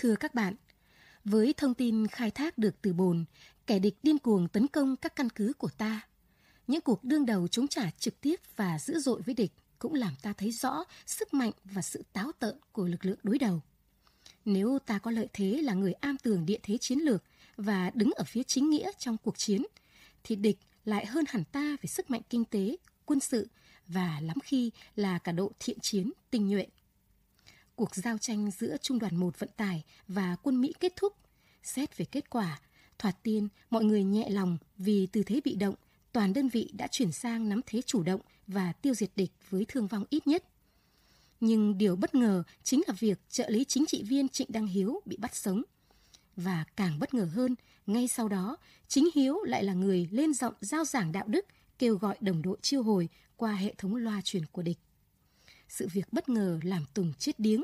Thưa các bạn, với thông tin khai thác được từ bồn, kẻ địch điên cuồng tấn công các căn cứ của ta. Những cuộc đương đầu chống trả trực tiếp và dữ dội với địch cũng làm ta thấy rõ sức mạnh và sự táo tợn của lực lượng đối đầu. Nếu ta có lợi thế là người am tường địa thế chiến lược và đứng ở phía chính nghĩa trong cuộc chiến, thì địch lại hơn hẳn ta về sức mạnh kinh tế, quân sự và lắm khi là cả độ thiện chiến, tinh nhuệ. Cuộc giao tranh giữa Trung đoàn 1 vận tải và quân Mỹ kết thúc. Xét về kết quả, thoạt tiên mọi người nhẹ lòng vì từ thế bị động, toàn đơn vị đã chuyển sang nắm thế chủ động và tiêu diệt địch với thương vong ít nhất. Nhưng điều bất ngờ chính là việc trợ lý chính trị viên Trịnh Đăng Hiếu bị bắt sống. Và càng bất ngờ hơn, ngay sau đó, chính Hiếu lại là người lên giọng giao giảng đạo đức, kêu gọi đồng đội chiêu hồi qua hệ thống loa truyền của địch. Sự việc bất ngờ làm Tùng chết điếng.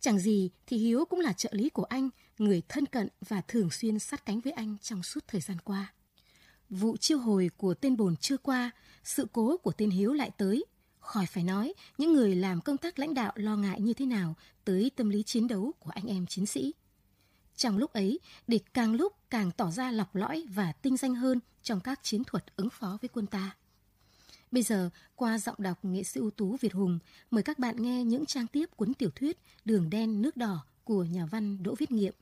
Chẳng gì thì Hiếu cũng là trợ lý của anh, người thân cận và thường xuyên sát cánh với anh trong suốt thời gian qua. Vụ chiêu hồi của tên bồn chưa qua, sự cố của tên Hiếu lại tới. Khỏi phải nói, những người làm công tác lãnh đạo lo ngại như thế nào tới tâm lý chiến đấu của anh em chiến sĩ. Trong lúc ấy, địch càng lúc càng tỏ ra lọc lõi và tinh danh hơn trong các chiến thuật ứng phó với quân ta. Bây giờ, qua giọng đọc nghệ sĩ ưu tú Việt Hùng, mời các bạn nghe những trang tiếp cuốn tiểu thuyết Đường đen nước đỏ của nhà văn Đỗ Viết Nghiệm.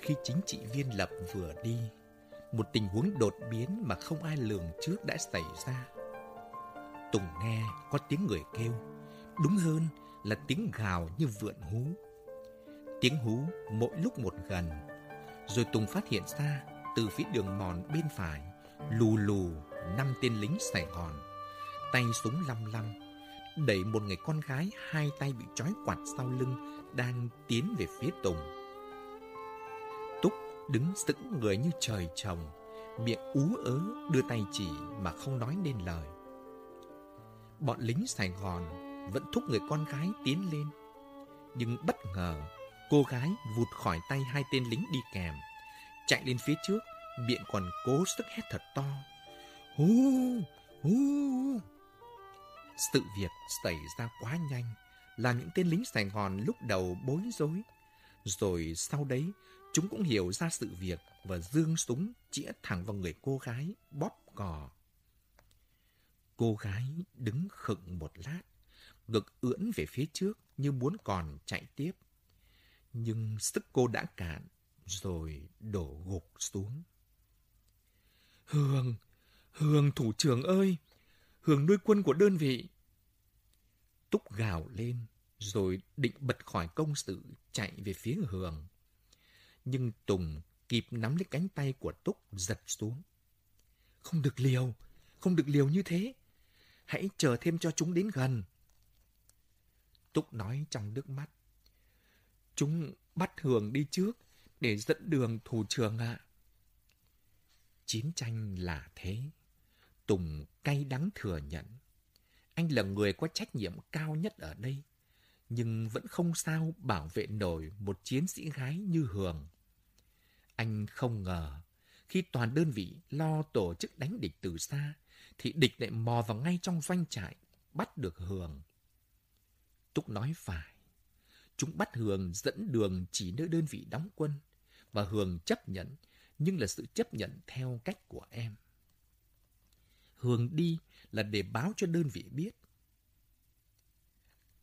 Khi chính trị viên Lập vừa đi, một tình huống đột biến mà không ai lường trước đã xảy ra. Tùng nghe có tiếng người kêu, đúng hơn là tiếng gào như vượn hú. Tiếng hú mỗi lúc một gần, rồi Tùng phát hiện ra từ phía đường mòn bên phải, lù lù năm tên lính Sài Gòn, tay súng lăm lăm, đẩy một người con gái hai tay bị trói quạt sau lưng đang tiến về phía Tùng. Túc đứng sững người như trời trồng, miệng ú ớ đưa tay chỉ mà không nói nên lời bọn lính Sài Gòn vẫn thúc người con gái tiến lên. Nhưng bất ngờ, cô gái vụt khỏi tay hai tên lính đi kèm, chạy lên phía trước, miệng còn cố sức hét thật to. Hú, hú. Sự việc xảy ra quá nhanh, làm những tên lính Sài Gòn lúc đầu bối rối. Rồi sau đấy, chúng cũng hiểu ra sự việc và dương súng chĩa thẳng vào người cô gái, bóp cò. Cô gái đứng khựng một lát, ngực ưỡn về phía trước như muốn còn chạy tiếp. Nhưng sức cô đã cạn, rồi đổ gục xuống. Hương, Hương thủ trưởng ơi, Hương nuôi quân của đơn vị. Túc gào lên, rồi định bật khỏi công sự chạy về phía Hương. Nhưng Tùng kịp nắm lấy cánh tay của Túc giật xuống. Không được liều, không được liều như thế. Hãy chờ thêm cho chúng đến gần. Túc nói trong nước mắt. Chúng bắt Hường đi trước để dẫn đường thủ trưởng ạ. Chiến tranh là thế. Tùng cay đắng thừa nhận. Anh là người có trách nhiệm cao nhất ở đây, nhưng vẫn không sao bảo vệ nổi một chiến sĩ gái như Hường. Anh không ngờ, khi toàn đơn vị lo tổ chức đánh địch từ xa, thì địch lại mò vào ngay trong doanh trại, bắt được Hường. Túc nói phải. Chúng bắt Hường dẫn đường chỉ nơi đơn vị đóng quân, và Hường chấp nhận, nhưng là sự chấp nhận theo cách của em. Hường đi là để báo cho đơn vị biết.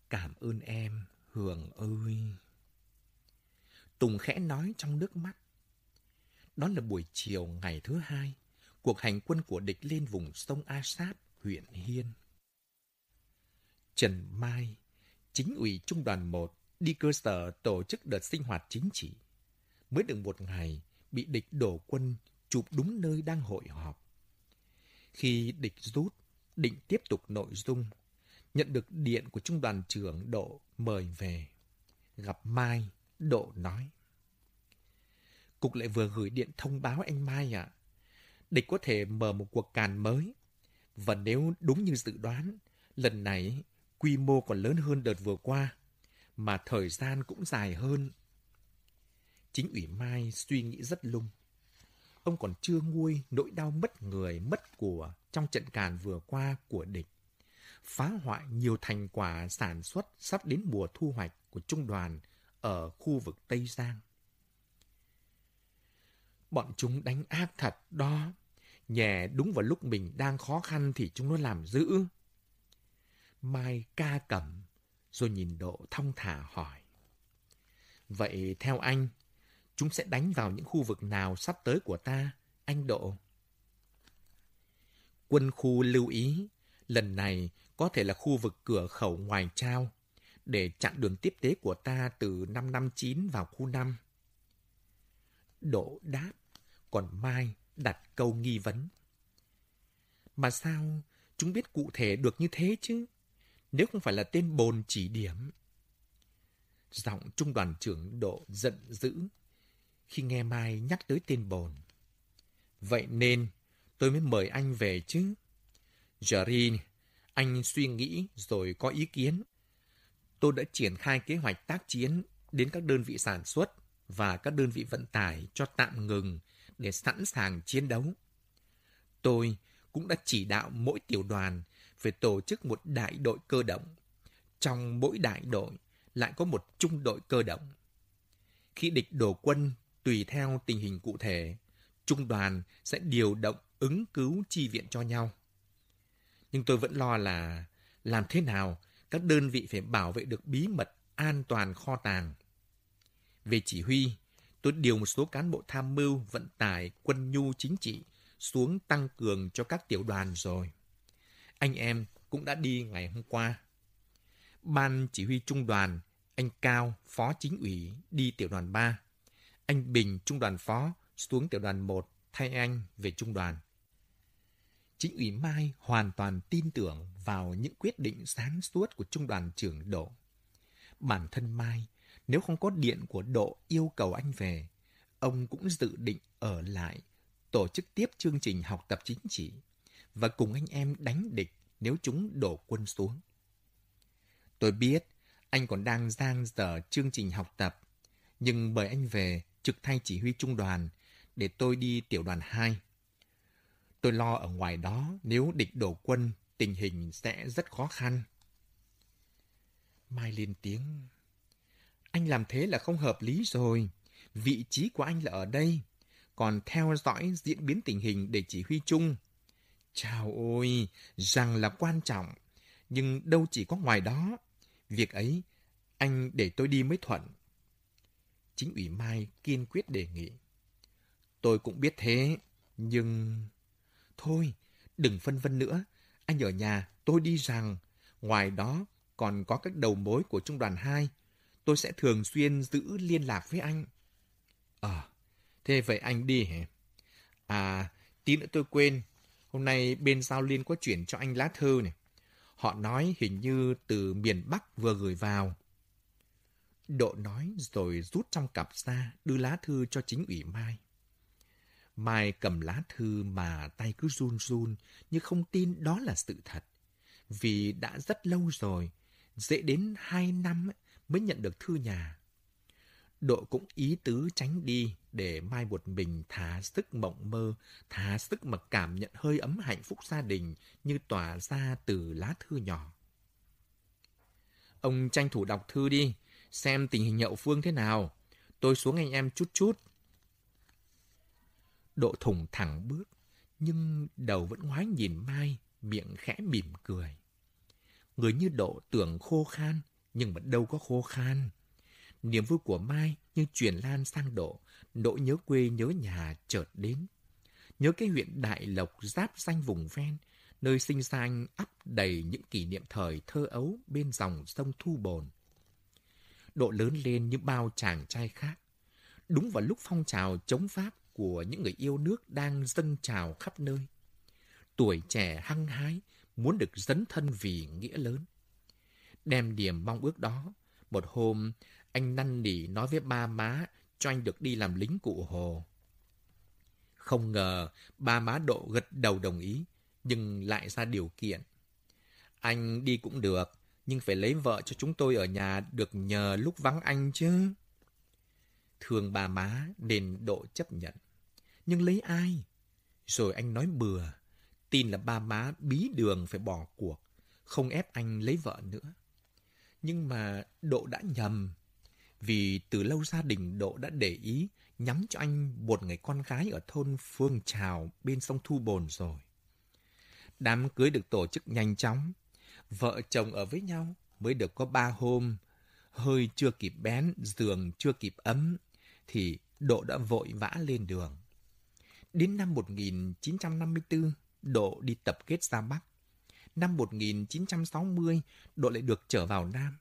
Cảm ơn em, Hường ơi. Tùng khẽ nói trong nước mắt. Đó là buổi chiều ngày thứ hai cuộc hành quân của địch lên vùng sông A Sáp, huyện Hiên. Trần Mai, chính ủy trung đoàn 1, đi cơ sở tổ chức đợt sinh hoạt chính trị. Mới được một ngày, bị địch đổ quân chụp đúng nơi đang hội họp. Khi địch rút, định tiếp tục nội dung, nhận được điện của trung đoàn trưởng Độ mời về. Gặp Mai, Độ nói. Cục lại vừa gửi điện thông báo anh Mai ạ. À, địch có thể mở một cuộc càn mới. Và nếu đúng như dự đoán, lần này quy mô còn lớn hơn đợt vừa qua, mà thời gian cũng dài hơn. Chính ủy Mai suy nghĩ rất lung. Ông còn chưa nguôi nỗi đau mất người, mất của trong trận càn vừa qua của địch. Phá hoại nhiều thành quả sản xuất sắp đến mùa thu hoạch của trung đoàn ở khu vực Tây Giang. Bọn chúng đánh ác thật đó. Nhẹ đúng vào lúc mình đang khó khăn thì chúng nó làm dữ. Mai ca cầm, rồi nhìn Độ thong thả hỏi. Vậy theo anh, chúng sẽ đánh vào những khu vực nào sắp tới của ta, anh Độ? Quân khu lưu ý, lần này có thể là khu vực cửa khẩu ngoài trao, để chặn đường tiếp tế của ta từ 559 vào khu 5. Độ đáp, còn Mai đặt câu nghi vấn. Mà sao chúng biết cụ thể được như thế chứ? Nếu không phải là tên bồn chỉ điểm. Giọng trung đoàn trưởng Độ giận dữ khi nghe Mai nhắc tới tên bồn. Vậy nên tôi mới mời anh về chứ. Jerry, anh suy nghĩ rồi có ý kiến. Tôi đã triển khai kế hoạch tác chiến đến các đơn vị sản xuất và các đơn vị vận tải cho tạm ngừng để sẵn sàng chiến đấu. Tôi cũng đã chỉ đạo mỗi tiểu đoàn phải tổ chức một đại đội cơ động. Trong mỗi đại đội lại có một trung đội cơ động. Khi địch đổ quân tùy theo tình hình cụ thể, trung đoàn sẽ điều động ứng cứu chi viện cho nhau. Nhưng tôi vẫn lo là làm thế nào các đơn vị phải bảo vệ được bí mật an toàn kho tàng. Về chỉ huy, tôi điều một số cán bộ tham mưu, vận tải, quân nhu chính trị xuống tăng cường cho các tiểu đoàn rồi. Anh em cũng đã đi ngày hôm qua. Ban chỉ huy trung đoàn, anh Cao, phó chính ủy, đi tiểu đoàn 3. Anh Bình, trung đoàn phó, xuống tiểu đoàn 1, thay anh về trung đoàn. Chính ủy Mai hoàn toàn tin tưởng vào những quyết định sáng suốt của trung đoàn trưởng Độ. Bản thân Mai, nếu không có điện của Độ yêu cầu anh về, ông cũng dự định ở lại, tổ chức tiếp chương trình học tập chính trị và cùng anh em đánh địch nếu chúng đổ quân xuống. Tôi biết anh còn đang giang dở chương trình học tập, nhưng bởi anh về trực thay chỉ huy trung đoàn để tôi đi tiểu đoàn 2. Tôi lo ở ngoài đó nếu địch đổ quân, tình hình sẽ rất khó khăn. Mai lên tiếng. Anh làm thế là không hợp lý rồi. Vị trí của anh là ở đây, còn theo dõi diễn biến tình hình để chỉ huy chung. Chào ôi, rằng là quan trọng, nhưng đâu chỉ có ngoài đó. Việc ấy, anh để tôi đi mới thuận. Chính ủy Mai kiên quyết đề nghị. Tôi cũng biết thế, nhưng... Thôi, đừng phân vân nữa. Anh ở nhà, tôi đi rằng. Ngoài đó, còn có các đầu mối của Trung đoàn 2. Tôi sẽ thường xuyên giữ liên lạc với anh. Ờ, à, thế vậy anh đi hả? À, tí nữa tôi quên. Hôm nay bên Giao Liên có chuyển cho anh lá thư này. Họ nói hình như từ miền Bắc vừa gửi vào. Độ nói rồi rút trong cặp ra, đưa lá thư cho chính ủy Mai. Mai cầm lá thư mà tay cứ run run, nhưng không tin đó là sự thật. Vì đã rất lâu rồi, dễ đến hai năm ấy mới nhận được thư nhà. Độ cũng ý tứ tránh đi để Mai một mình thả sức mộng mơ, thả sức mà cảm nhận hơi ấm hạnh phúc gia đình như tỏa ra từ lá thư nhỏ. Ông tranh thủ đọc thư đi, xem tình hình nhậu phương thế nào. Tôi xuống anh em chút chút. Độ thùng thẳng bước, nhưng đầu vẫn ngoái nhìn Mai, miệng khẽ mỉm cười. Người như Độ tưởng khô khan, nhưng mà đâu có khô khan. Niềm vui của Mai như truyền lan sang Độ, nỗi nhớ quê nhớ nhà chợt đến. Nhớ cái huyện Đại Lộc giáp danh vùng ven, nơi sinh ra anh ắp đầy những kỷ niệm thời thơ ấu bên dòng sông Thu Bồn. Độ lớn lên như bao chàng trai khác. Đúng vào lúc phong trào chống Pháp của những người yêu nước đang dâng trào khắp nơi. Tuổi trẻ hăng hái, muốn được dấn thân vì nghĩa lớn. Đem điểm mong ước đó, một hôm anh năn nỉ nói với ba má cho anh được đi làm lính cụ Hồ. Không ngờ ba má Độ gật đầu đồng ý, nhưng lại ra điều kiện. Anh đi cũng được, nhưng phải lấy vợ cho chúng tôi ở nhà được nhờ lúc vắng anh chứ. Thương bà má nên Độ chấp nhận. Nhưng lấy ai? Rồi anh nói bừa, tin là ba má bí đường phải bỏ cuộc, không ép anh lấy vợ nữa. Nhưng mà Độ đã nhầm, vì từ lâu gia đình Độ đã để ý nhắm cho anh một người con gái ở thôn Phương Trào bên sông Thu Bồn rồi. Đám cưới được tổ chức nhanh chóng, vợ chồng ở với nhau mới được có ba hôm, hơi chưa kịp bén, giường chưa kịp ấm, thì Độ đã vội vã lên đường. Đến năm 1954, Độ đi tập kết ra Bắc. Năm 1960, Độ lại được trở vào Nam.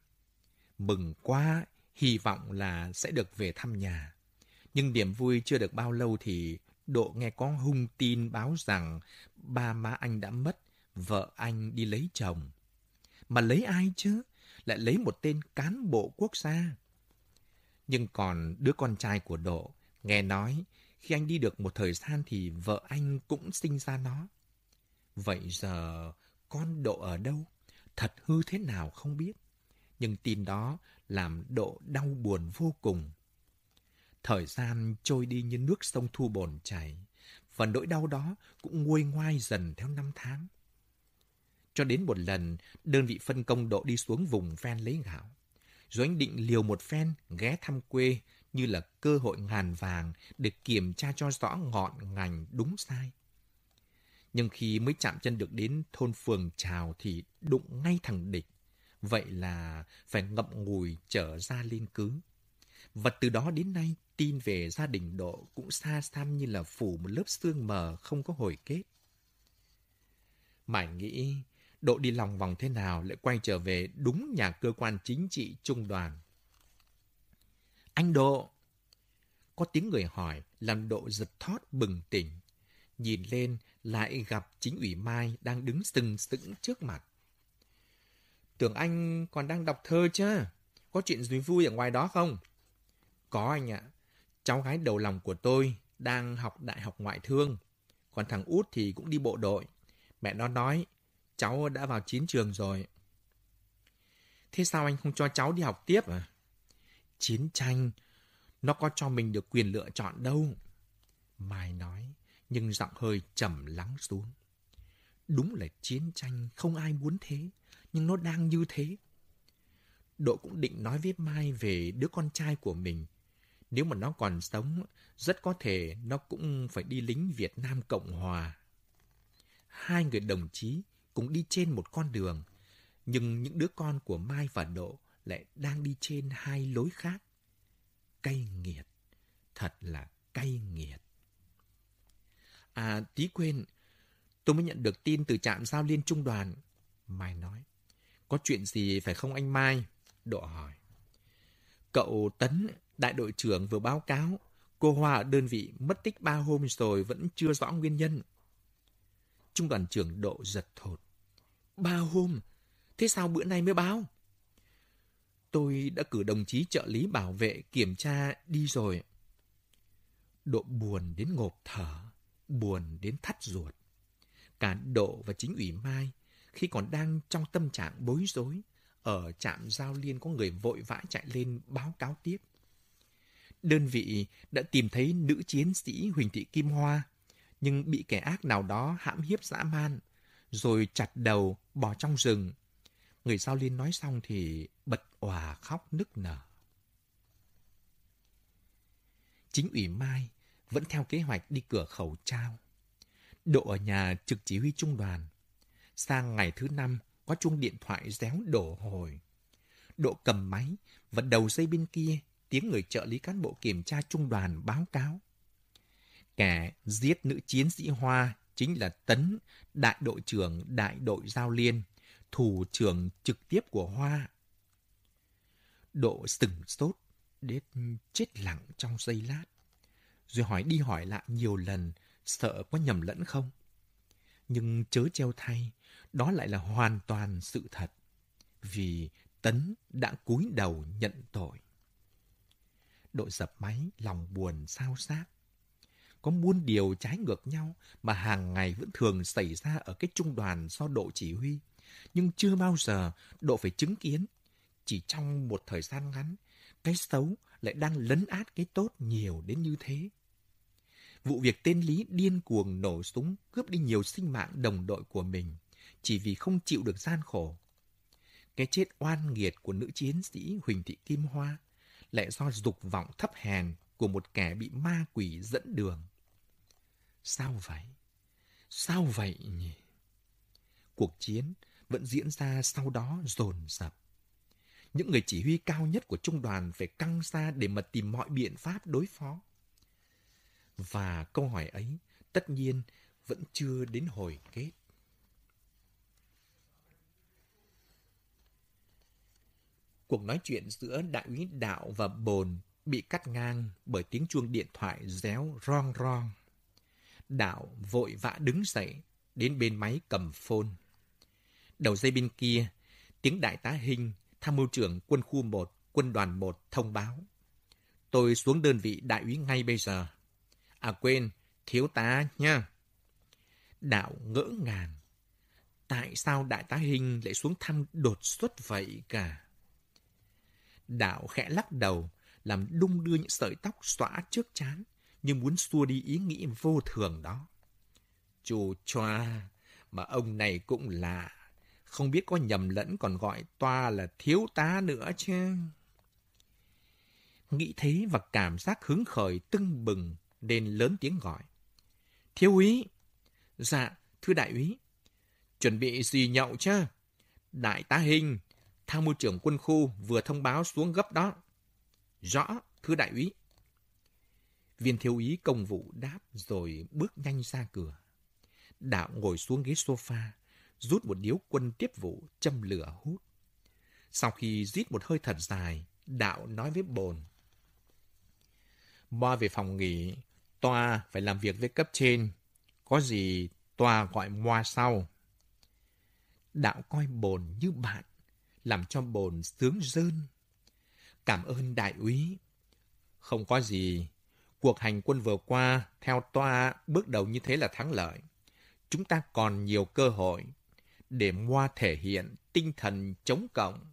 Mừng quá, hy vọng là sẽ được về thăm nhà. Nhưng niềm vui chưa được bao lâu thì Độ nghe có hung tin báo rằng ba má anh đã mất, vợ anh đi lấy chồng. Mà lấy ai chứ? Lại lấy một tên cán bộ quốc gia. Nhưng còn đứa con trai của Độ, nghe nói khi anh đi được một thời gian thì vợ anh cũng sinh ra nó. Vậy giờ con Độ ở đâu? Thật hư thế nào không biết. Nhưng tin đó làm Độ đau buồn vô cùng. Thời gian trôi đi như nước sông Thu Bồn chảy, và nỗi đau đó cũng nguôi ngoai dần theo năm tháng. Cho đến một lần, đơn vị phân công Độ đi xuống vùng ven lấy gạo. Rồi anh định liều một phen ghé thăm quê như là cơ hội ngàn vàng để kiểm tra cho rõ ngọn ngành đúng sai. Nhưng khi mới chạm chân được đến thôn phường trào thì đụng ngay thằng địch. Vậy là phải ngậm ngùi trở ra liên cứ. Và từ đó đến nay, tin về gia đình Độ cũng xa xăm như là phủ một lớp xương mờ không có hồi kết. Mãi nghĩ, Độ đi lòng vòng thế nào lại quay trở về đúng nhà cơ quan chính trị trung đoàn. Anh Độ! Có tiếng người hỏi làm Độ giật thót bừng tỉnh. Nhìn lên lại gặp chính ủy Mai đang đứng sừng sững trước mặt. Tưởng anh còn đang đọc thơ chứ? Có chuyện gì vui ở ngoài đó không? Có anh ạ. Cháu gái đầu lòng của tôi đang học đại học ngoại thương. Còn thằng út thì cũng đi bộ đội. Mẹ nó nói, cháu đã vào chiến trường rồi. Thế sao anh không cho cháu đi học tiếp à? Chiến tranh, nó có cho mình được quyền lựa chọn đâu. Mai nói, nhưng giọng hơi trầm lắng xuống. Đúng là chiến tranh, không ai muốn thế, nhưng nó đang như thế. Độ cũng định nói với Mai về đứa con trai của mình. Nếu mà nó còn sống, rất có thể nó cũng phải đi lính Việt Nam Cộng Hòa. Hai người đồng chí cũng đi trên một con đường, nhưng những đứa con của Mai và Độ lại đang đi trên hai lối khác. Cay nghiệt, thật là cay nghiệt. À, tí quên, tôi mới nhận được tin từ trạm giao liên trung đoàn. Mai nói, có chuyện gì phải không anh Mai? Độ hỏi. Cậu Tấn, đại đội trưởng vừa báo cáo, cô Hoa ở đơn vị mất tích ba hôm rồi vẫn chưa rõ nguyên nhân. Trung đoàn trưởng Độ giật thột. Ba hôm? Thế sao bữa nay mới báo? Tôi đã cử đồng chí trợ lý bảo vệ kiểm tra đi rồi. Độ buồn đến ngộp thở, buồn đến thắt ruột. Cả Độ và chính ủy Mai, khi còn đang trong tâm trạng bối rối, ở trạm giao liên có người vội vã chạy lên báo cáo tiếp. Đơn vị đã tìm thấy nữ chiến sĩ Huỳnh Thị Kim Hoa, nhưng bị kẻ ác nào đó hãm hiếp dã man, rồi chặt đầu bỏ trong rừng. Người giao liên nói xong thì bật òa khóc nức nở. Chính ủy Mai vẫn theo kế hoạch đi cửa khẩu trao. Độ ở nhà trực chỉ huy trung đoàn. Sang ngày thứ năm, có chuông điện thoại réo đổ hồi. Độ cầm máy và đầu dây bên kia tiếng người trợ lý cán bộ kiểm tra trung đoàn báo cáo. Kẻ giết nữ chiến sĩ Hoa chính là Tấn, đại đội trưởng đại đội Giao Liên, thủ trưởng trực tiếp của Hoa. Độ sừng sốt, đến chết lặng trong giây lát. Rồi hỏi đi hỏi lại nhiều lần, sợ có nhầm lẫn không? Nhưng chớ treo thay, đó lại là hoàn toàn sự thật. Vì Tấn đã cúi đầu nhận tội. đội dập máy, lòng buồn sao xác. Có muôn điều trái ngược nhau mà hàng ngày vẫn thường xảy ra ở cái trung đoàn do độ chỉ huy. Nhưng chưa bao giờ độ phải chứng kiến. Chỉ trong một thời gian ngắn, cái xấu lại đang lấn át cái tốt nhiều đến như thế. Vụ việc tên Lý điên cuồng nổ súng cướp đi nhiều sinh mạng đồng đội của mình, chỉ vì không chịu được gian khổ. Cái chết oan nghiệt của nữ chiến sĩ Huỳnh Thị Kim Hoa lại do dục vọng thấp hèn của một kẻ bị ma quỷ dẫn đường. Sao vậy? Sao vậy nhỉ? Cuộc chiến vẫn diễn ra sau đó dồn dập. Những người chỉ huy cao nhất của trung đoàn phải căng ra để mà tìm mọi biện pháp đối phó. Và câu hỏi ấy tất nhiên vẫn chưa đến hồi kết. Cuộc nói chuyện giữa đại úy Đạo và Bồn bị cắt ngang bởi tiếng chuông điện thoại réo rong rong. Đạo vội vã đứng dậy, đến bên máy cầm phone. Đầu dây bên kia, tiếng đại tá Hinh, tham mưu trưởng quân khu 1, quân đoàn 1 thông báo. Tôi xuống đơn vị đại úy ngay bây giờ. À quên, thiếu tá nha. Đạo ngỡ ngàng. Tại sao đại tá Hinh lại xuống thăm đột xuất vậy cả? Đạo khẽ lắc đầu, làm đung đưa những sợi tóc xõa trước chán, như muốn xua đi ý nghĩ vô thường đó. Chù choa, mà ông này cũng lạ. Không biết có nhầm lẫn còn gọi toa là thiếu tá nữa chứ. Nghĩ thế và cảm giác hứng khởi tưng bừng nên lớn tiếng gọi. Thiếu úy! Dạ, thưa đại úy. Chuẩn bị gì nhậu chứ? Đại tá Hình, tham mưu trưởng quân khu vừa thông báo xuống gấp đó. Rõ, thưa đại úy. Viên thiếu úy công vụ đáp rồi bước nhanh ra cửa. Đạo ngồi xuống ghế sofa, rút một điếu quân tiếp vụ, châm lửa hút. Sau khi rít một hơi thật dài, Đạo nói với bồn. Moa về phòng nghỉ, Toa phải làm việc với cấp trên. Có gì Toa gọi Moa sau. Đạo coi bồn như bạn, làm cho bồn sướng rơn. Cảm ơn đại úy. Không có gì, cuộc hành quân vừa qua, theo Toa, bước đầu như thế là thắng lợi. Chúng ta còn nhiều cơ hội để Moa thể hiện tinh thần chống cộng.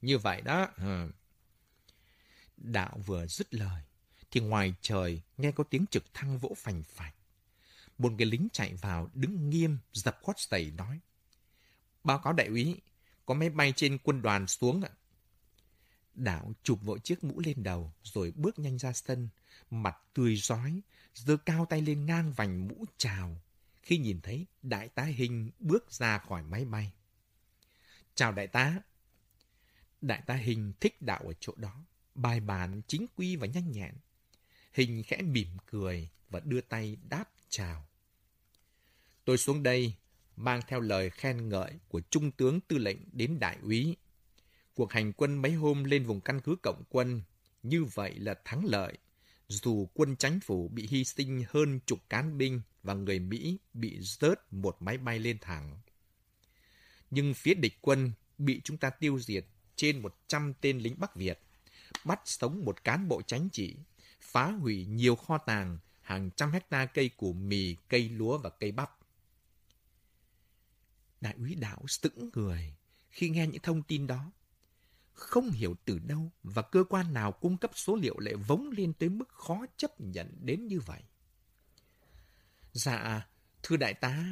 Như vậy đó. Đạo vừa dứt lời, thì ngoài trời nghe có tiếng trực thăng vỗ phành phạch. Một người lính chạy vào, đứng nghiêm, dập khoát giày nói. Báo cáo đại úy, có máy bay trên quân đoàn xuống ạ. Đạo chụp vội chiếc mũ lên đầu, rồi bước nhanh ra sân, mặt tươi rói, giơ cao tay lên ngang vành mũ chào, khi nhìn thấy đại tá Hình bước ra khỏi máy bay. Chào đại tá. Đại tá Hình thích đạo ở chỗ đó, bài bản, chính quy và nhanh nhẹn. Hình khẽ mỉm cười và đưa tay đáp chào. Tôi xuống đây mang theo lời khen ngợi của Trung tướng Tư lệnh đến Đại úy. Cuộc hành quân mấy hôm lên vùng căn cứ Cộng quân, như vậy là thắng lợi. Dù quân chánh phủ bị hy sinh hơn chục cán binh và người Mỹ bị rớt một máy bay lên thẳng. Nhưng phía địch quân bị chúng ta tiêu diệt trên 100 tên lính Bắc Việt, bắt sống một cán bộ chánh trị, phá hủy nhiều kho tàng, hàng trăm hecta cây củ mì, cây lúa và cây bắp. Đại úy Đạo sững người khi nghe những thông tin đó. Không hiểu từ đâu và cơ quan nào cung cấp số liệu lại vống lên tới mức khó chấp nhận đến như vậy. Dạ, thưa đại tá.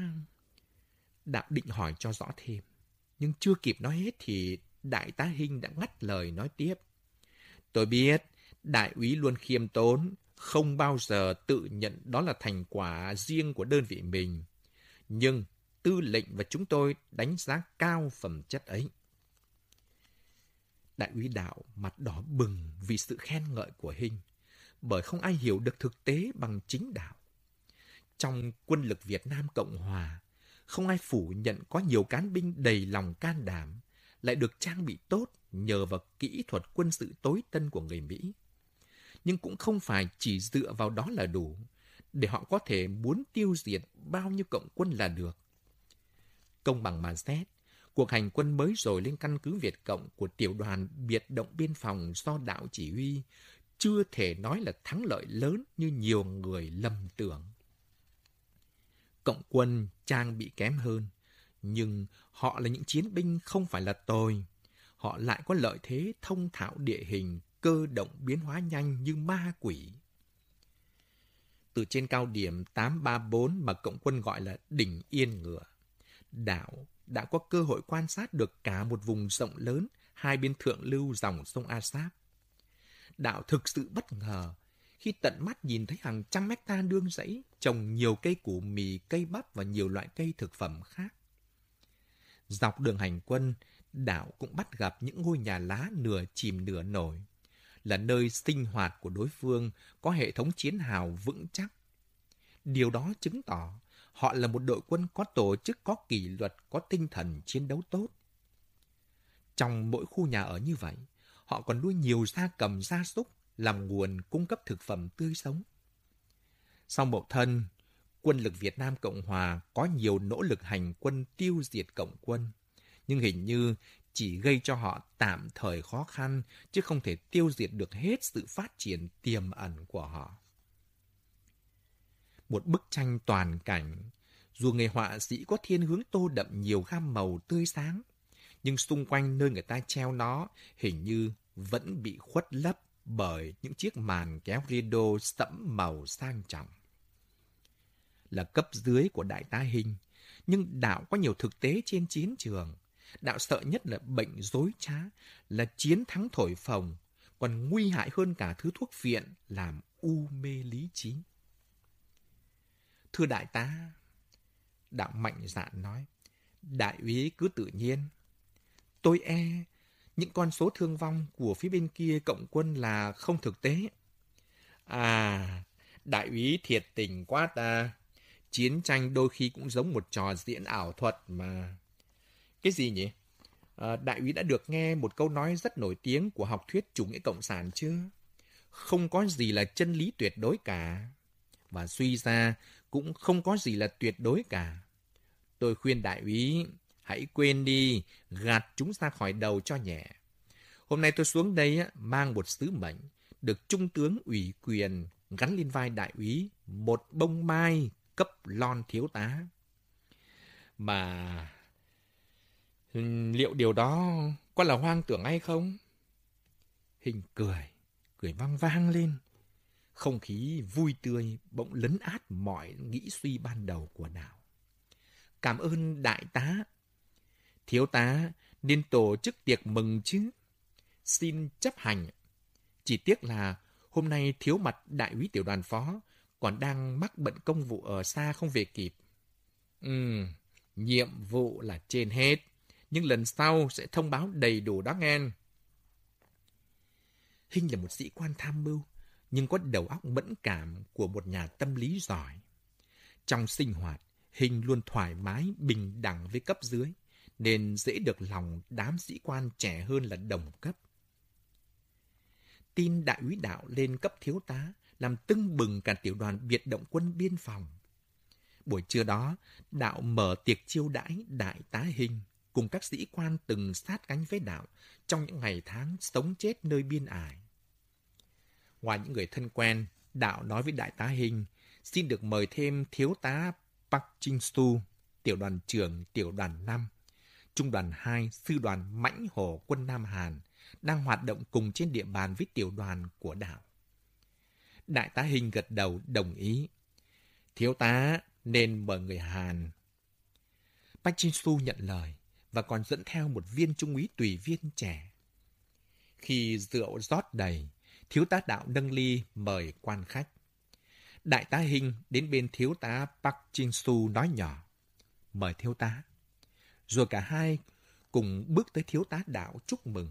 Đạo định hỏi cho rõ thêm. Nhưng chưa kịp nói hết thì đại tá Hinh đã ngắt lời nói tiếp. Tôi biết, đại úy luôn khiêm tốn, không bao giờ tự nhận đó là thành quả riêng của đơn vị mình. Nhưng tư lệnh và chúng tôi đánh giá cao phẩm chất ấy. Đại úy đạo mặt đỏ bừng vì sự khen ngợi của Hinh, bởi không ai hiểu được thực tế bằng chính đạo. Trong quân lực Việt Nam Cộng Hòa, không ai phủ nhận có nhiều cán binh đầy lòng can đảm, lại được trang bị tốt nhờ vào kỹ thuật quân sự tối tân của người Mỹ. Nhưng cũng không phải chỉ dựa vào đó là đủ, để họ có thể muốn tiêu diệt bao nhiêu cộng quân là được. Công bằng mà xét, cuộc hành quân mới rồi lên căn cứ Việt Cộng của tiểu đoàn biệt động biên phòng do đạo chỉ huy chưa thể nói là thắng lợi lớn như nhiều người lầm tưởng. Cộng quân trang bị kém hơn, nhưng họ là những chiến binh không phải là tồi. Họ lại có lợi thế thông thạo địa hình, cơ động biến hóa nhanh như ma quỷ. Từ trên cao điểm 834 mà cộng quân gọi là đỉnh Yên Ngựa, đảo đã có cơ hội quan sát được cả một vùng rộng lớn hai bên thượng lưu dòng sông Asap. Đạo thực sự bất ngờ khi tận mắt nhìn thấy hàng trăm hecta nương rẫy trồng nhiều cây củ mì, cây bắp và nhiều loại cây thực phẩm khác. Dọc đường hành quân, đảo cũng bắt gặp những ngôi nhà lá nửa chìm nửa nổi, là nơi sinh hoạt của đối phương có hệ thống chiến hào vững chắc. Điều đó chứng tỏ họ là một đội quân có tổ chức, có kỷ luật, có tinh thần chiến đấu tốt. Trong mỗi khu nhà ở như vậy, họ còn nuôi nhiều gia cầm gia súc làm nguồn cung cấp thực phẩm tươi sống. Sau một thân, quân lực Việt Nam Cộng Hòa có nhiều nỗ lực hành quân tiêu diệt Cộng quân, nhưng hình như chỉ gây cho họ tạm thời khó khăn, chứ không thể tiêu diệt được hết sự phát triển tiềm ẩn của họ. Một bức tranh toàn cảnh, dù người họa sĩ có thiên hướng tô đậm nhiều gam màu tươi sáng, nhưng xung quanh nơi người ta treo nó hình như vẫn bị khuất lấp bởi những chiếc màn kéo rido sẫm màu sang trọng. Là cấp dưới của đại tá Hình, nhưng đạo có nhiều thực tế trên chiến trường. Đạo sợ nhất là bệnh dối trá, là chiến thắng thổi phồng, còn nguy hại hơn cả thứ thuốc phiện làm u mê lý trí. Thưa đại tá, đạo mạnh dạn nói, đại úy cứ tự nhiên. Tôi e những con số thương vong của phía bên kia cộng quân là không thực tế. À, đại úy thiệt tình quá ta. Chiến tranh đôi khi cũng giống một trò diễn ảo thuật mà. Cái gì nhỉ? À, đại úy đã được nghe một câu nói rất nổi tiếng của học thuyết chủ nghĩa cộng sản chưa? Không có gì là chân lý tuyệt đối cả. Và suy ra cũng không có gì là tuyệt đối cả. Tôi khuyên đại úy Hãy quên đi, gạt chúng ra khỏi đầu cho nhẹ. Hôm nay tôi xuống đây mang một sứ mệnh, được Trung tướng ủy quyền gắn lên vai đại úy một bông mai cấp lon thiếu tá. Mà liệu điều đó có là hoang tưởng hay không? Hình cười, cười vang vang lên. Không khí vui tươi bỗng lấn át mọi nghĩ suy ban đầu của đảo. Cảm ơn đại tá Thiếu tá nên tổ chức tiệc mừng chứ. Xin chấp hành. Chỉ tiếc là hôm nay thiếu mặt đại úy tiểu đoàn phó còn đang mắc bận công vụ ở xa không về kịp. Ừ, nhiệm vụ là trên hết, nhưng lần sau sẽ thông báo đầy đủ đó nghe. Hinh là một sĩ quan tham mưu, nhưng có đầu óc mẫn cảm của một nhà tâm lý giỏi. Trong sinh hoạt, Hinh luôn thoải mái, bình đẳng với cấp dưới nên dễ được lòng đám sĩ quan trẻ hơn là đồng cấp. Tin đại úy đạo lên cấp thiếu tá làm tưng bừng cả tiểu đoàn biệt động quân biên phòng. Buổi trưa đó, đạo mở tiệc chiêu đãi đại tá hình cùng các sĩ quan từng sát cánh với đạo trong những ngày tháng sống chết nơi biên ải. Ngoài những người thân quen, đạo nói với đại tá hình xin được mời thêm thiếu tá Park Jin Su, tiểu đoàn trưởng tiểu đoàn 5, Trung đoàn 2, Sư đoàn Mãnh Hổ quân Nam Hàn đang hoạt động cùng trên địa bàn với tiểu đoàn của đạo Đại tá Hình gật đầu đồng ý. Thiếu tá nên mời người Hàn. park Chin Su nhận lời và còn dẫn theo một viên trung úy tùy viên trẻ. Khi rượu rót đầy, thiếu tá đạo nâng ly mời quan khách. Đại tá Hình đến bên thiếu tá Park Jin Su nói nhỏ. Mời thiếu tá. Rồi cả hai cùng bước tới thiếu tá đạo chúc mừng.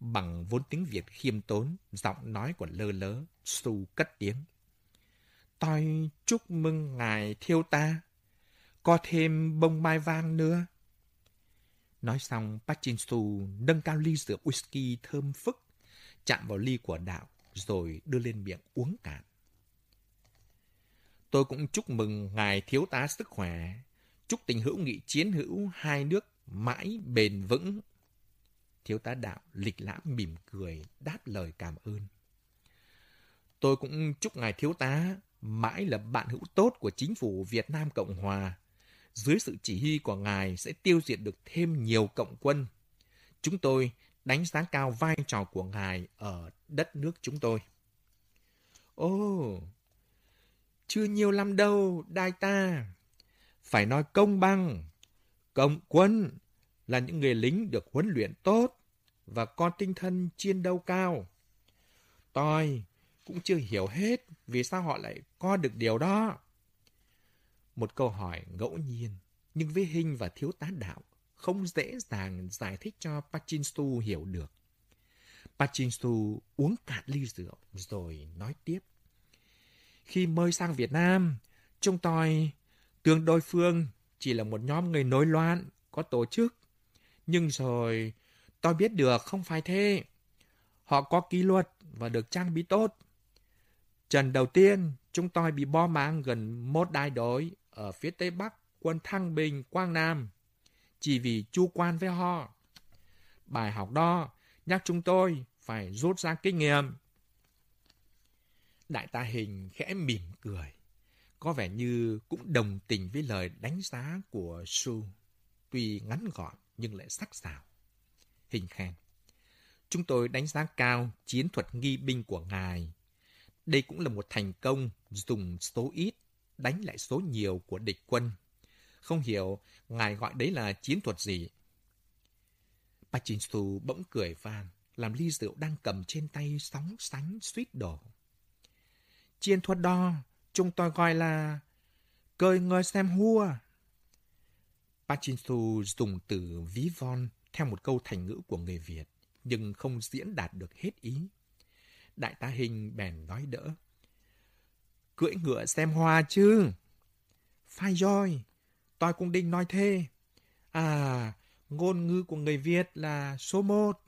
Bằng vốn tiếng Việt khiêm tốn, giọng nói của lơ lớ, Su cất tiếng. Tôi chúc mừng ngài thiêu ta, có thêm bông mai vang nữa. Nói xong, Pachinsu nâng cao ly rượu whisky thơm phức, chạm vào ly của đạo, rồi đưa lên miệng uống cạn. Tôi cũng chúc mừng ngài thiếu tá sức khỏe, chúc tình hữu nghị chiến hữu hai nước mãi bền vững. Thiếu tá đạo lịch lãm mỉm cười đáp lời cảm ơn. Tôi cũng chúc ngài thiếu tá mãi là bạn hữu tốt của chính phủ Việt Nam Cộng Hòa. Dưới sự chỉ huy của ngài sẽ tiêu diệt được thêm nhiều cộng quân. Chúng tôi đánh giá cao vai trò của ngài ở đất nước chúng tôi. Ô, chưa nhiều lắm đâu, đại ta. Phải nói công bằng. Cộng quân là những người lính được huấn luyện tốt và có tinh thần chiến đấu cao. Tôi cũng chưa hiểu hết vì sao họ lại có được điều đó. Một câu hỏi ngẫu nhiên, nhưng với Hình và thiếu tá đạo không dễ dàng giải thích cho Pachinstu hiểu được. Pachinstu uống cạn ly rượu rồi nói tiếp. Khi mời sang Việt Nam, chúng tôi tương đối phương chỉ là một nhóm người nổi loạn, có tổ chức. Nhưng rồi tôi biết được không phải thế. Họ có kỷ luật và được trang bị tốt. Trận đầu tiên, chúng tôi bị bom mang gần một đại đội ở phía tây bắc quân Thăng Bình, Quang Nam. Chỉ vì chu quan với họ. Bài học đó nhắc chúng tôi phải rút ra kinh nghiệm. Đại tá Hình khẽ mỉm cười, có vẻ như cũng đồng tình với lời đánh giá của Su, tuy ngắn gọn nhưng lại sắc sảo. Hình khen. Chúng tôi đánh giá cao chiến thuật nghi binh của ngài. Đây cũng là một thành công dùng số ít đánh lại số nhiều của địch quân. Không hiểu ngài gọi đấy là chiến thuật gì. Pachinsu bỗng cười vang, làm ly rượu đang cầm trên tay sóng sánh suýt đổ. Chiến thuật đo chúng tôi gọi là cơi ngơi xem hua. Pachinsu dùng từ ví von theo một câu thành ngữ của người Việt, nhưng không diễn đạt được hết ý. Đại tá Hình bèn nói đỡ. Cưỡi ngựa xem hoa chứ? Phải rồi, tôi cũng định nói thế. À, ngôn ngữ của người Việt là số một.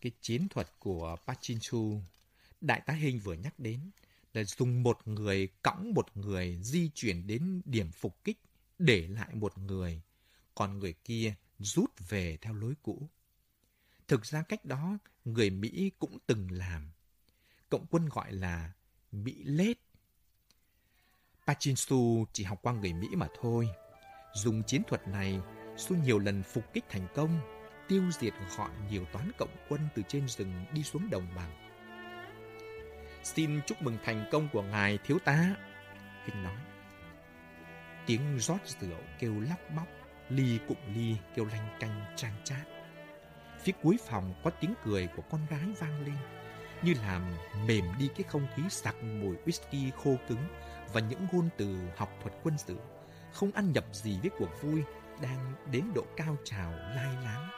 Cái chiến thuật của Pachinchu, đại tá Hình vừa nhắc đến, là dùng một người cõng một người di chuyển đến điểm phục kích, để lại một người, còn người kia rút về theo lối cũ. Thực ra cách đó, người Mỹ cũng từng làm. Cộng quân gọi là Mỹ lết. Pachinsu chỉ học qua người Mỹ mà thôi. Dùng chiến thuật này, Su nhiều lần phục kích thành công, tiêu diệt gọn nhiều toán cộng quân từ trên rừng đi xuống đồng bằng. Xin chúc mừng thành công của ngài thiếu tá. Hình nói. Tiếng rót rượu kêu lóc bóc, ly cụm ly kêu lanh canh trang chát. Phía cuối phòng có tiếng cười của con gái vang lên, như làm mềm đi cái không khí sặc mùi whisky khô cứng và những ngôn từ học thuật quân sự, không ăn nhập gì với cuộc vui đang đến độ cao trào lai láng.